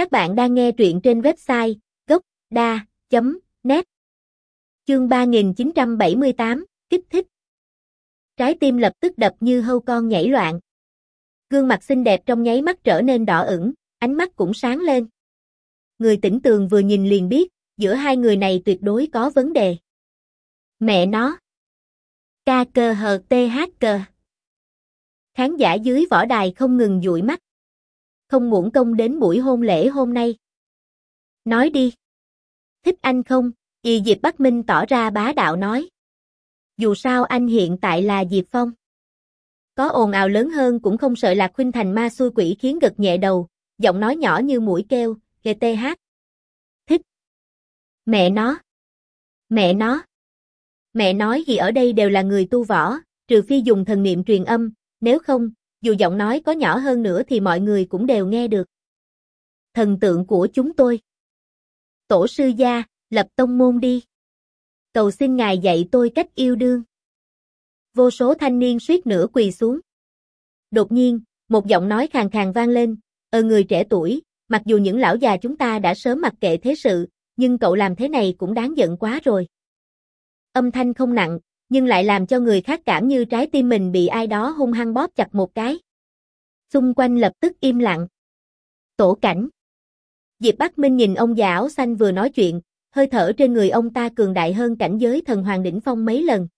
Các bạn đang nghe truyện trên website gocda.net Chương 3978, kích thích Trái tim lập tức đập như hâu con nhảy loạn. Gương mặt xinh đẹp trong nháy mắt trở nên đỏ ửng, ánh mắt cũng sáng lên. Người tỉnh tường vừa nhìn liền biết, giữa hai người này tuyệt đối có vấn đề. Mẹ nó. Ca cơ hờ tê hát cơ. Khán giả dưới võ đài không ngừng dụi mắt. Không muộn công đến buổi hôn lễ hôm nay. Nói đi. Thích anh không? Y Diệp Bắc Minh tỏ ra bá đạo nói. Dù sao anh hiện tại là Diệp Phong. Có ồn ào lớn hơn cũng không sợ Lạc Khuynh Thành ma xui quỷ khiến gật nhẹ đầu, giọng nói nhỏ như mũi kêu, GTH. Thích. Mẹ nó. Mẹ nó. Mẹ nói gì ở đây đều là người tu võ, trừ phi dùng thần niệm truyền âm, nếu không, dù giọng nói có nhỏ hơn nữa thì mọi người cũng đều nghe được. Thần tượng của chúng tôi. Tổ sư gia, lập tông môn đi. Cầu xin ngài dạy tôi cách yêu đương. Vô số thanh niên suýt nửa quỳ xuống. Đột nhiên, một giọng nói khàn khàn vang lên, ờ người trẻ tuổi, mặc dù những lão già chúng ta đã sớm mặc kệ thế sự, nhưng cậu làm thế này cũng đáng giận quá rồi. Âm thanh không nặng, nhưng lại làm cho người khác cảm như trái tim mình bị ai đó hung hăng bóp chặt một cái. Xung quanh lập tức im lặng. Tổ cảnh. Diệp Bắc Minh nhìn ông già áo xanh vừa nói chuyện, hơi thở trên người ông ta cường đại hơn cảnh giới thần hoàng đỉnh phong mấy lần.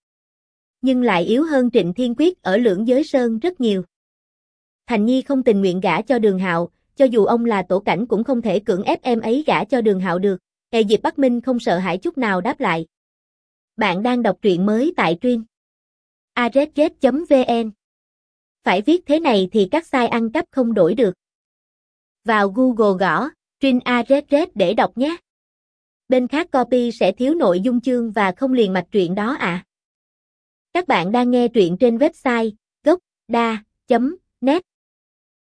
Nhưng lại yếu hơn Trịnh Thiên Quyết ở lưỡng giới sơn rất nhiều. Thành Nhi không tình nguyện gả cho đường hạo, cho dù ông là tổ cảnh cũng không thể cưỡng ép em ấy gả cho đường hạo được. Ê Diệp Bắc Minh không sợ hãi chút nào đáp lại. Bạn đang đọc truyện mới tại truyện arzget.vn e Phải viết thế này thì các sai ăn cắp không đổi được. Vào Google gõ, Trin arzget để đọc nhé. Bên khác copy sẽ thiếu nội dung chương và không liền mạch truyện đó à. Các bạn đang nghe truyện trên website gocda.net